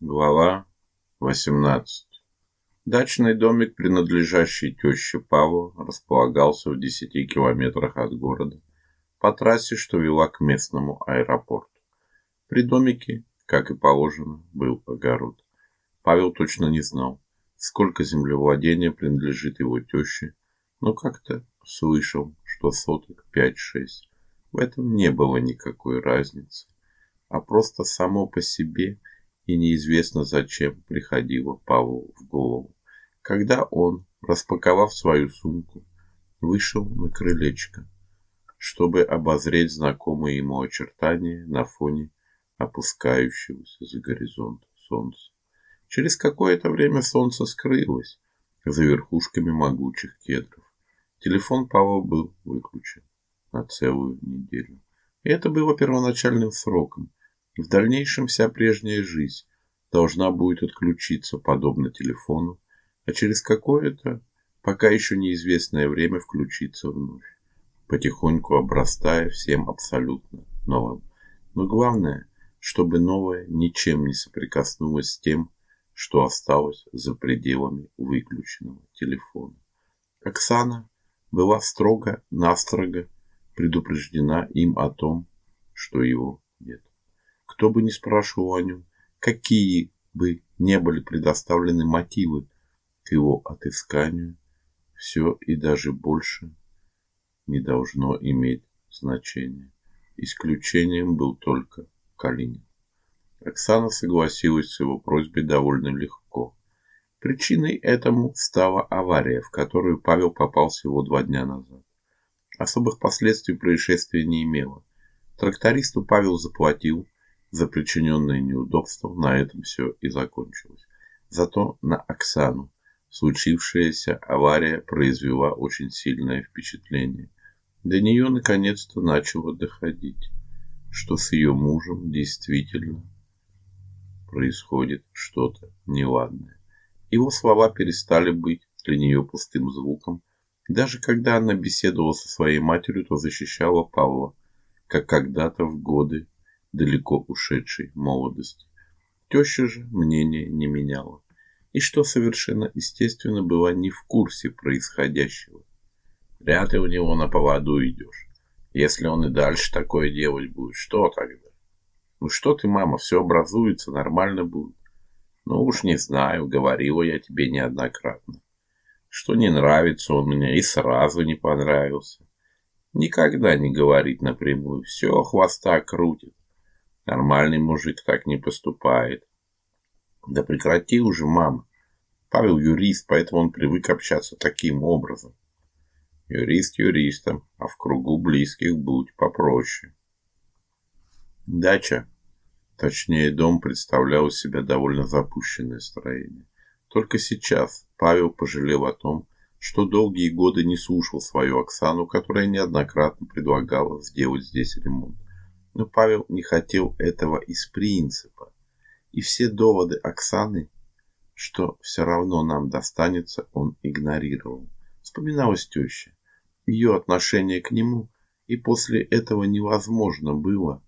Глава 18. Дачный домик, принадлежащий теще Павла, располагался в 10 километрах от города по трассе, что вела к местному аэропорту. При домике, как и положено, был огород. Павел точно не знал, сколько землевладения принадлежит его теще, но как-то слышал, что соток 5-6. В этом не было никакой разницы, а просто само по себе – и неизвестно зачем приходило Павлу в голову. Когда он, распаковав свою сумку, вышел на крылечко, чтобы обозреть знакомые ему очертания на фоне опускающегося за горизонт солнца. Через какое-то время солнце скрылось за верхушками могучих кедров. Телефон Павла был выключен на целую неделю. И это было первоначальным сроком, в дальнейшем вся прежняя жизнь должна будет отключиться подобно телефону, а через какое-то, пока еще неизвестное время включиться вновь, потихоньку обрастая всем абсолютно новым. Но главное, чтобы новое ничем не соприкоснулось с тем, что осталось за пределами выключенного телефона. Оксана была строго-настрого предупреждена им о том, что его нет. Кто бы ни спрашивал о нем, какие бы не были предоставлены мотивы к его отысканию, все и даже больше не должно иметь значения. Исключением был только Калинин. Оксана согласилась с его просьбой довольно легко. Причиной этому стала авария, в которую Павел попал всего два дня назад. Особых последствий происшествия не имело. Трактористу Павел заплатил, за причиненное неудобство на этом все и закончилось. Зато на Оксану случившаяся авария произвела очень сильное впечатление. До нее наконец-то начало доходить, что с ее мужем действительно происходит что-то неладное. Его слова перестали быть для нее пустым звуком. Даже когда она беседовала со своей матерью, то защищала Павла, как когда-то в годы далеко ушедшей молодости. Теща же мнение не меняла, и что совершенно естественно была не в курсе происходящего. Вряд ли у него на поводу идешь. Если он и дальше такое делать будет, что тогда? Ну что ты, мама, все образуется, нормально будет. Ну уж не знаю, говорила я тебе неоднократно. Что не нравится он мне и сразу не понравился. Никогда не говорить напрямую, все хвоста крутит. Нормальный мужик так не поступает. Да прекрати уже, мама. Павел юрист, поэтому он привык общаться таким образом. Юрист юристом, а в кругу близких будь попроще. Дача, точнее дом, представлял из себя довольно запущенное строение. Только сейчас Павел пожалел о том, что долгие годы не слушал свою Оксану, которая неоднократно предлагала сделать здесь ремонт. Но Павел не хотел этого из принципа. И все доводы Оксаны, что все равно нам достанется, он игнорировал. Вспоминалась теща, ее отношение к нему, и после этого невозможно было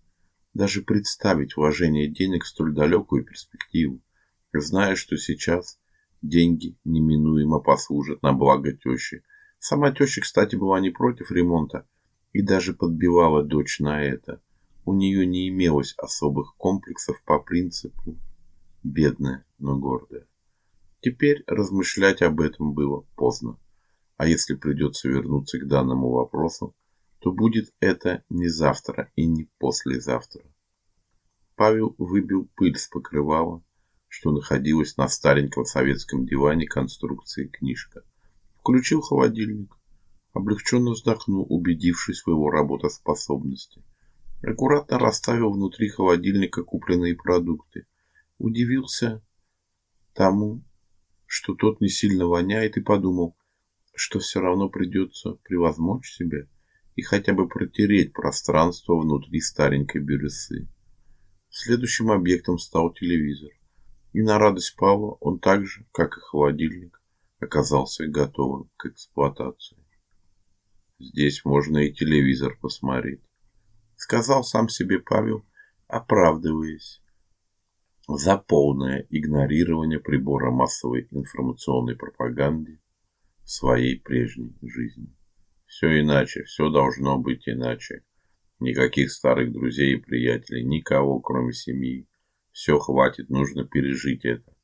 даже представить вложение денег в столь далекую перспективу, зная, что сейчас деньги неминуемо послужат на благо тещи. Сама теща, кстати, была не против ремонта и даже подбивала дочь на это. У нее не имелось особых комплексов по принципу бедная, но гордая. Теперь размышлять об этом было поздно. А если придется вернуться к данному вопросу, то будет это не завтра и не послезавтра. Павел выбил пыль с покрывала, что находилось на стареньком советском диване конструкции книжка. Включил холодильник, облегченно вздохнул, убедившись в его работоспособности. Аккуратно расставил внутри холодильника купленные продукты. Удивился тому, что тот не сильно воняет, и подумал, что все равно придется превозмочь себя и хотя бы протереть пространство внутри старенькой бирюсы. Следующим объектом стал телевизор. И на радость Павла он так же, как и холодильник, оказался готовым к эксплуатации. Здесь можно и телевизор посмотреть сказал сам себе Павел, оправдываясь. за полное игнорирование прибора массовой информационной пропаганды в своей прежней жизни. Все иначе, все должно быть иначе. Никаких старых друзей и приятелей, никого, кроме семьи. Все хватит, нужно пережить это,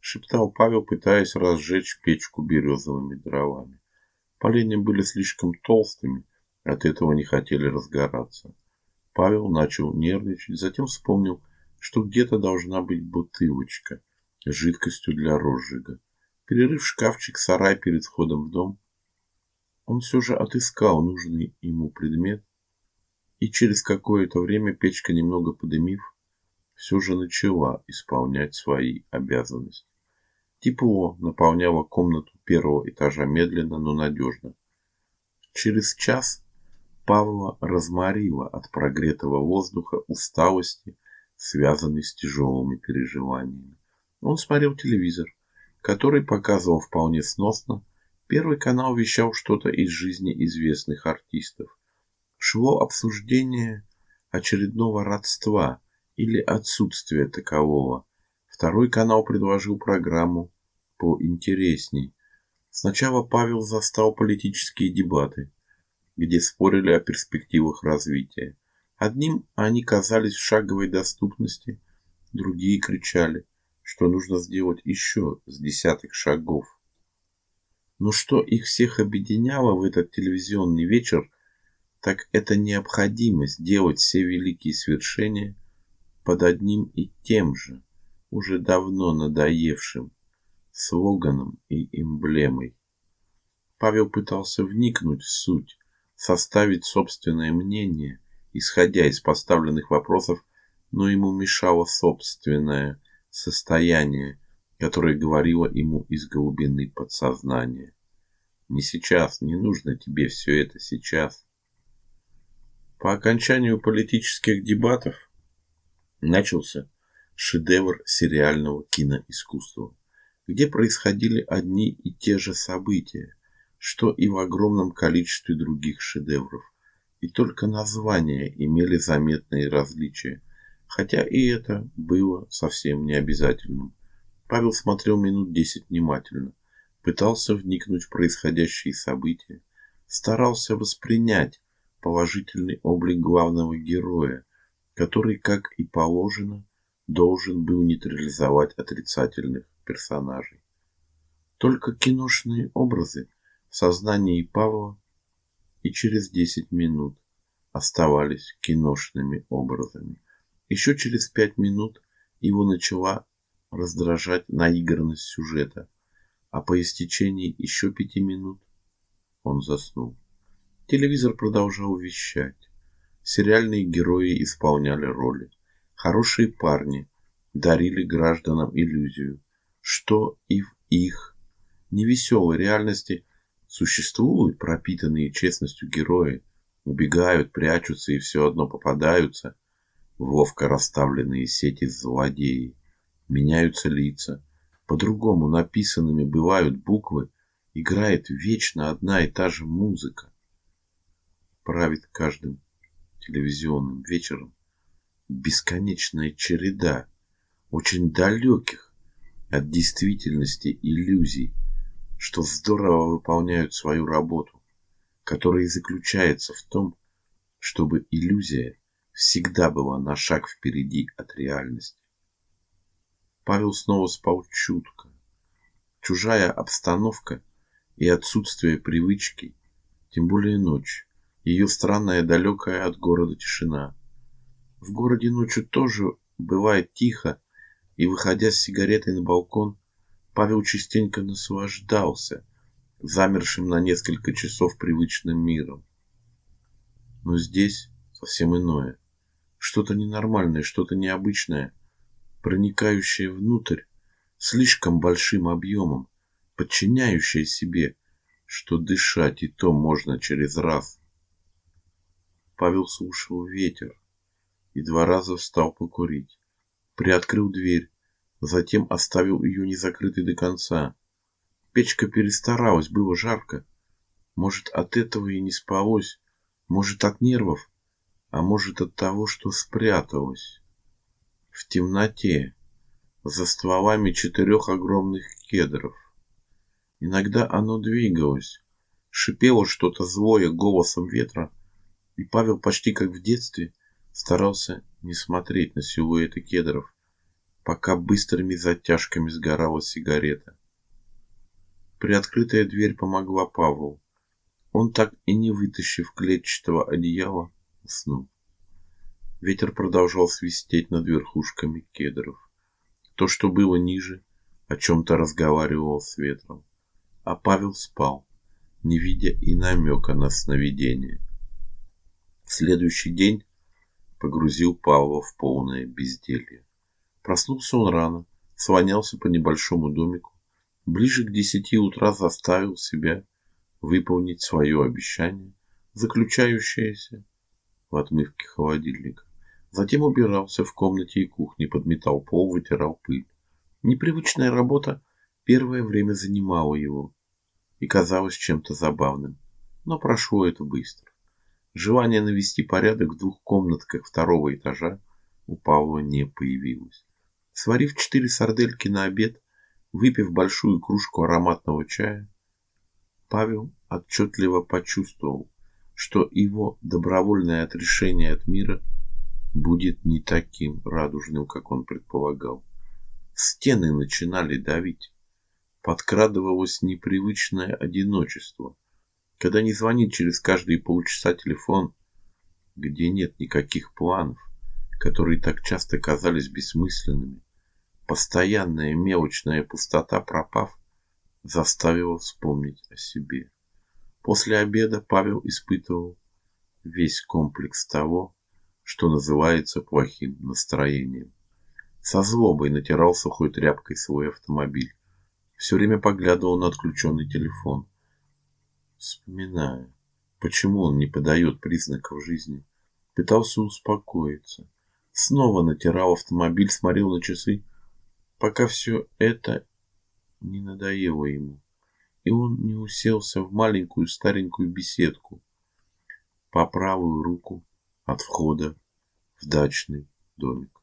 шептал Павел, пытаясь разжечь печку березовыми дровами. Поленья были слишком толстыми, от этого не хотели разгораться. Павел начал нервничать, затем вспомнил, что где-то должна быть бутылочка с жидкостью для розжига. Перерыв шкафчик, сарай перед входом в дом, он все же отыскал нужный ему предмет, и через какое-то время печка, немного подымив, все же начала исполнять свои обязанности. Тепло наполняло комнату первого этажа медленно, но надежно. Через час Павла разморила от прогретого воздуха усталости, связанной с тяжелыми переживаниями. Он смотрел телевизор, который показывал вполне сносно. Первый канал вещал что-то из жизни известных артистов. Шло обсуждение очередного родства или отсутствия такового. Второй канал предложил программу поинтересней. Сначала Павел застал политические дебаты где спорили о перспективах развития. Одним они казались в шаговой доступности, другие кричали, что нужно сделать еще с десятых шагов. Но что их всех объединяло в этот телевизионный вечер, так это необходимость делать все великие свершения под одним и тем же, уже давно надоевшим слоганом и эмблемой. Павел пытался вникнуть в суть, составить собственное мнение, исходя из поставленных вопросов, но ему мешало собственное состояние, которое говорило ему из глубины подсознания. Не сейчас, не нужно тебе все это сейчас. По окончанию политических дебатов начался шедевр сериального киноискусства, где происходили одни и те же события, что и в огромном количестве других шедевров. И только названия имели заметные различия, хотя и это было совсем не обязательным. Павел смотрел минут десять внимательно, пытался вникнуть в происходящие события, старался воспринять положительный облик главного героя, который, как и положено, должен был нейтрализовать отрицательных персонажей. Только киношные образы в сознании Павла и через десять минут оставались киношными образами. Еще через пять минут его начала раздражать наигранность сюжета, а по истечении еще пяти минут он заснул. Телевизор продолжал вещать. Сериальные герои исполняли роли. Хорошие парни дарили гражданам иллюзию, что и в их невеселой реальности Существуют пропитанные честностью герои, убегают, прячутся и все одно попадаются в ловко расставленные сети злодеи. Меняются лица, по-другому написанными бывают буквы, играет вечно одна и та же музыка. Правит каждым телевизионным вечером бесконечная череда очень далеких от действительности иллюзий, что здорово выполняют свою работу, которая и заключается в том, чтобы иллюзия всегда была на шаг впереди от реальности. Павел снова спал чутко. Чужая обстановка и отсутствие привычки, тем более ночь, ее странная далекая от города тишина. В городе ночью тоже бывает тихо, и выходя с сигаретой на балкон, Павел частенько наслаждался замершим на несколько часов привычным миром. Но здесь совсем иное. Что-то ненормальное, что-то необычное, проникающее внутрь слишком большим объемом, подчиняющее себе, что дышать и то можно через раз. Павел слушал ветер и два раза встал покурить, приоткрыл дверь затем оставил ее незакрытой до конца. Печка перестаралась, было жарко. Может, от этого и не спалось, может, от нервов, а может, от того, что спряталась. В темноте, за стволами четырех огромных кедров. Иногда оно двигалось, шипело что-то злое голосом ветра, и Павел почти как в детстве старался не смотреть на силуэты кедров, пока быстрыми затяжками сгорала сигарета. Приоткрытая дверь помогла Павлу. Он так и не вытащив клетчатого одеяла, уснул. Ветер продолжал свистеть над верхушками кедров. То, что было ниже, о чем-то разговаривал с ветром. А Павел спал, не видя и намека на сновидение. Следующий день погрузил Павла в полное безделье. Проснулся он рано, слонялся по небольшому домику, ближе к десяти утра заставил себя выполнить свое обещание, заключающееся в отмывке холодильника. Затем убирался в комнате и кухне, подметал пол, вытирал пыль. Непривычная работа первое время занимала его и казалась чем-то забавным, но прошло это быстро. Желание навести порядок в двух комнатках второго этажа у Павла не появилось. Сварив четыре сардельки на обед, выпив большую кружку ароматного чая, Павел отчетливо почувствовал, что его добровольное отрешение от мира будет не таким радужным, как он предполагал. Стены начинали давить. Подкрадывалось непривычное одиночество – когда не звонит через каждые полчаса телефон, где нет никаких планов, которые так часто казались бессмысленными, постоянная мелочная пустота, пропав, заставила вспомнить о себе. После обеда Павел испытывал весь комплекс того, что называется плохим настроением. Со злобой натирал сухой тряпкой свой автомобиль. Все время поглядывал на отключенный телефон вспоминая, почему он не подает признаков жизни. Пытался успокоиться. Снова натирал автомобиль, смотрел на часы, пока все это не надоело ему. И он не уселся в маленькую старенькую беседку по правую руку от входа в дачный домик.